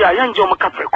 yɛ a yɛngye ɔmo ka kora